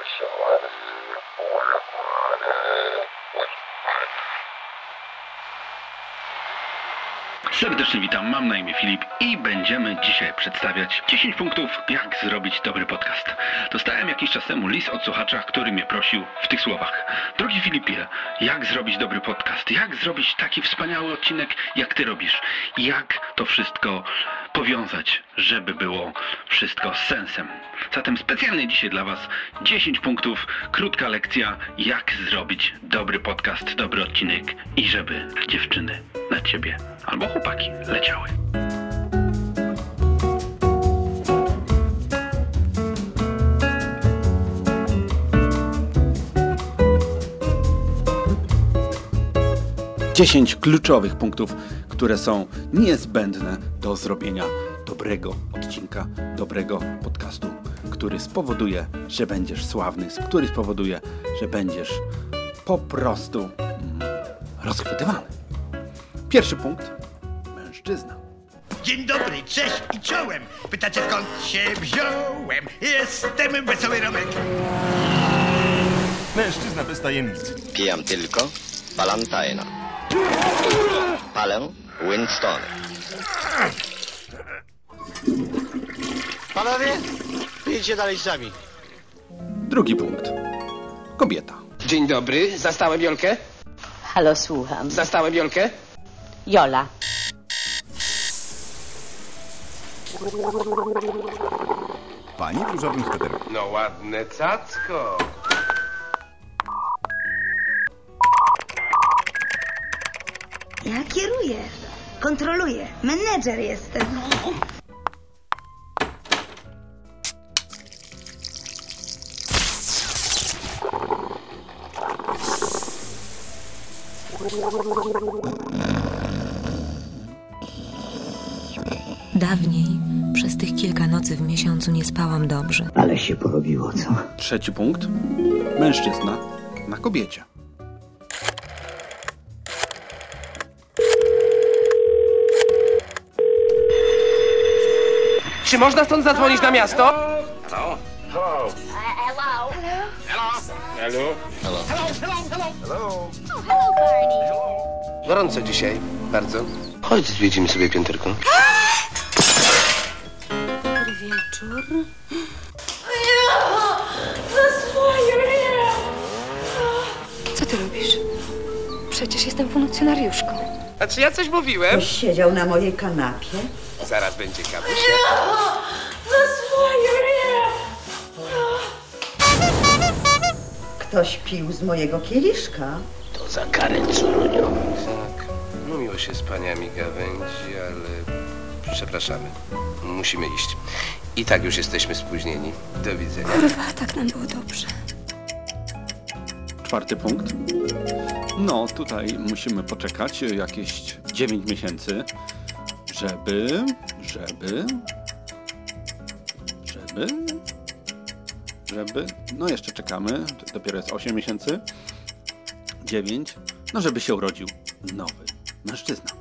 الشوارع ولكم Serdecznie witam, mam na imię Filip i będziemy dzisiaj przedstawiać 10 punktów, jak zrobić dobry podcast. Dostałem jakiś czas temu list od słuchacza, który mnie prosił w tych słowach. Drogi Filipie, jak zrobić dobry podcast? Jak zrobić taki wspaniały odcinek, jak ty robisz? Jak to wszystko powiązać, żeby było wszystko z sensem? Zatem specjalnie dzisiaj dla Was 10 punktów, krótka lekcja, jak zrobić dobry podcast, dobry odcinek i żeby dziewczyny na Ciebie albo chłopaki leciały. Dziesięć kluczowych punktów, które są niezbędne do zrobienia dobrego odcinka, dobrego podcastu, który spowoduje, że będziesz sławny, który spowoduje, że będziesz po prostu mm, rozchwytywany. Pierwszy punkt. Mężczyzna. Dzień dobry, cześć i czołem. Pytacie skąd się wziąłem? Jestem wesoły Romek. Mężczyzna bez tajemnic. Pijam tylko Valentina. Palę Winston. Panowie, idźcie dalej sami. Drugi punkt. Kobieta. Dzień dobry, zastałem Jolkę? Halo, słucham. Zastałem Jolkę? Jola. Pani w różowym sweterku. No ładne cacko. Ja kieruję, kontroluję, menedżer jestem. Dawniej, przez tych kilka nocy w miesiącu nie spałam dobrze. Ale się porobiło, co? Trzeci punkt. Mężczyzna na kobiecie. Czy można stąd zadzwonić na miasto? Gorąco dzisiaj, bardzo. Chodź, zwiedzimy sobie pięterko. Wieczór. Co ty robisz? Przecież jestem funkcjonariuszką. A czy ja coś mówiłem? Ktoś siedział na mojej kanapie. Zaraz będzie kawusia. Ktoś pił z mojego kieliszka. To za karę, córuniu. Tak, no miło się z paniami gawędzi, ale przepraszamy. Musimy iść. I tak już jesteśmy spóźnieni. Do widzenia. Kurwa, tak nam było dobrze. Czwarty punkt. No, tutaj musimy poczekać jakieś 9 miesięcy, żeby, żeby, żeby, żeby, no jeszcze czekamy, dopiero jest 8 miesięcy, 9, no żeby się urodził nowy mężczyzna.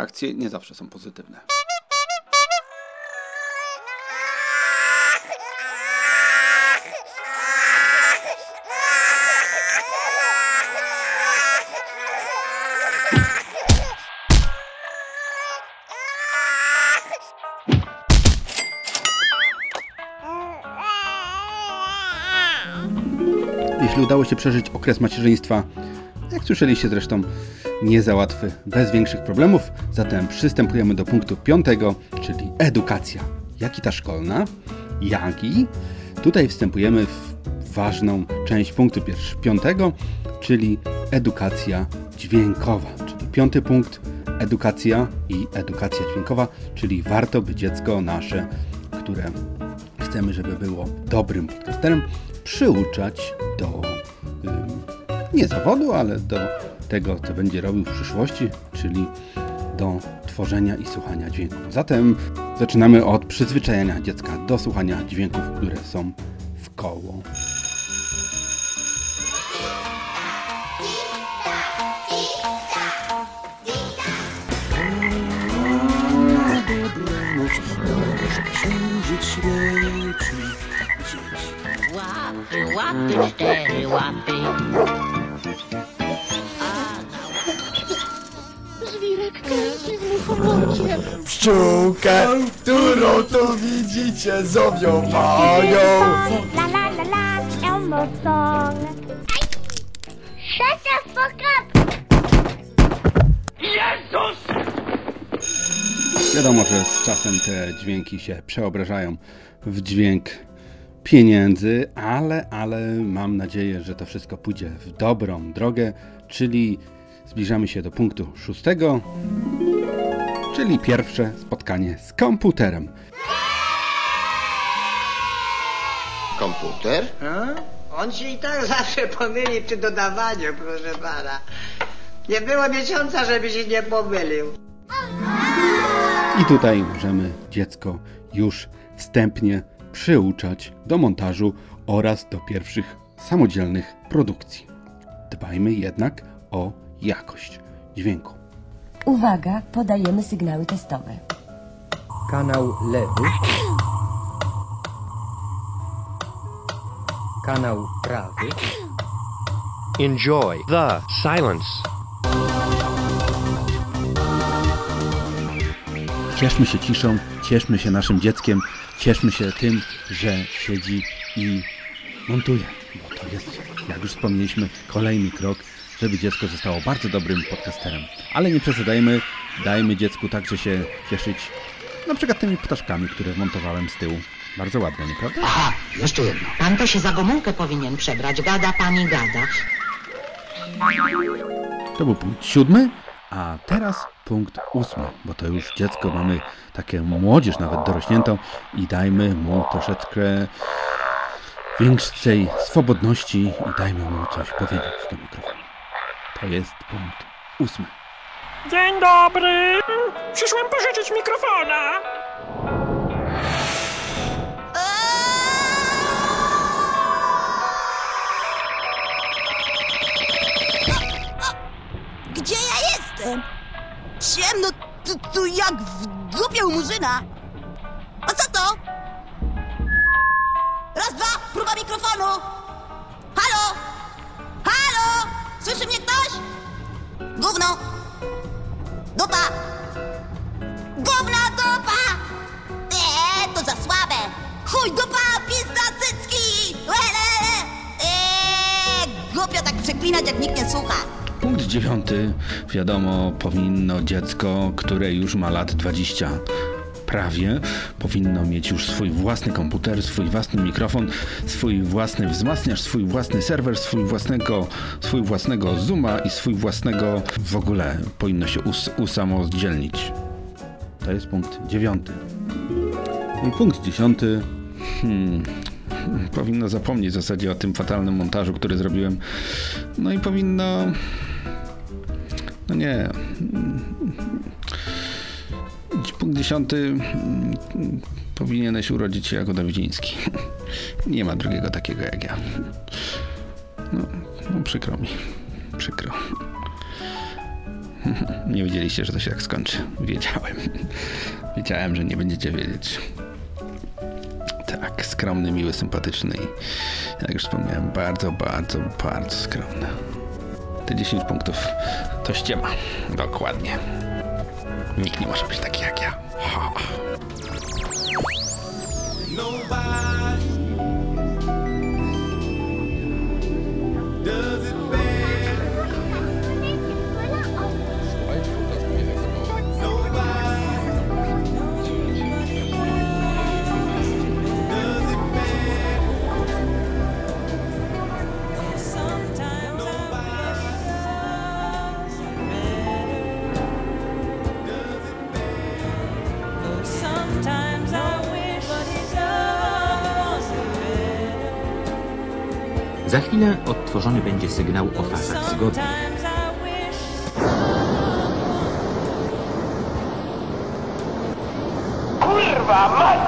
Reakcje nie zawsze są pozytywne. Jeśli udało się przeżyć okres macierzyństwa, jak słyszeliście zresztą, nie za łatwy, bez większych problemów, zatem przystępujemy do punktu piątego, czyli edukacja. Jak i ta szkolna, jak i tutaj wstępujemy w ważną część punktu piątego, czyli edukacja dźwiękowa. Czyli piąty punkt, edukacja i edukacja dźwiękowa, czyli warto by dziecko nasze, które chcemy, żeby było dobrym podcasterem, przyuczać do nie zawodu, ale do tego, co będzie robił w przyszłości, czyli do tworzenia i słuchania dźwięku. Zatem zaczynamy od przyzwyczajenia dziecka do słuchania dźwięków, które są w koło. Łapy, łapy, cztery łapy. Pszczółkę, którą tu widzicie, zowią mają. La la la la, Elmo song. Shut the fuck up! Jezus! Wiadomo, że z czasem te dźwięki się przeobrażają w dźwięk pieniędzy, ale, ale mam nadzieję, że to wszystko pójdzie w dobrą drogę, czyli zbliżamy się do punktu szóstego, czyli pierwsze spotkanie z komputerem. Komputer? A? On się i tak zawsze pomyli przy dodawaniu, proszę pana. Nie było miesiąca, żeby się nie pomylił. I tutaj możemy dziecko już wstępnie przyuczać do montażu oraz do pierwszych samodzielnych produkcji. Dbajmy jednak o jakość dźwięku. Uwaga, podajemy sygnały testowe. Kanał lewy. Kanał prawy. Enjoy the silence. Cieszmy się ciszą, cieszmy się naszym dzieckiem, cieszmy się tym, że siedzi i montuje. Bo to jest, jak już wspomnieliśmy, kolejny krok, żeby dziecko zostało bardzo dobrym podcasterem. Ale nie przesadzajmy, dajmy dziecku także się cieszyć na przykład tymi ptaszkami, które wmontowałem z tyłu. Bardzo ładne, nieprawda? Aha, jeszcze jedno. Pan to się za Gomułkę powinien przebrać. Gada pani gada. To był punkt siódmy, a teraz punkt ósmy, bo to już dziecko mamy takie młodzież, nawet dorośniętą i dajmy mu troszeczkę większej swobodności i dajmy mu coś powiedzieć do mikrofonu. To jest punkt ósmy. Dzień dobry! Przyszłem pożyczyć mikrofona! Gdzie ja jestem? Ciemno tu, tu jak w dupie u murzyna. A co to? Raz, dwa, próba mikrofonu. Gówno. Dupa. Gówna dupa. Eee, to za słabe. Chuj, dupa, pizda, cycki. Eee, głupio tak przeklinać, jak nikt nie słucha. Punkt dziewiąty. Wiadomo, powinno dziecko, które już ma lat 20 prawie, powinno mieć już swój własny komputer, swój własny mikrofon, swój własny wzmacniacz, swój własny serwer, swój własnego, swój własnego Zooma i swój własnego w ogóle powinno się us usamodzielnić. To jest punkt dziewiąty. Punkt dziesiąty. Hmm, powinno zapomnieć w zasadzie o tym fatalnym montażu, który zrobiłem. No i powinno. No nie. Punkt dziesiąty. Powinieneś urodzić się jako Dawidziński. Nie ma drugiego takiego jak ja. No, no przykro mi. Przykro. Nie wiedzieliście, że to się tak skończy. Wiedziałem. Wiedziałem, że nie będziecie wiedzieć. Tak, skromny, miły, sympatyczny i jak już wspomniałem, bardzo, bardzo, bardzo skromny. Te 10 punktów to ściema. Dokładnie. Nikt nie może być taki jak ja. Ha. Za chwilę odtworzony będzie sygnał o fazach zgody. Kurwa!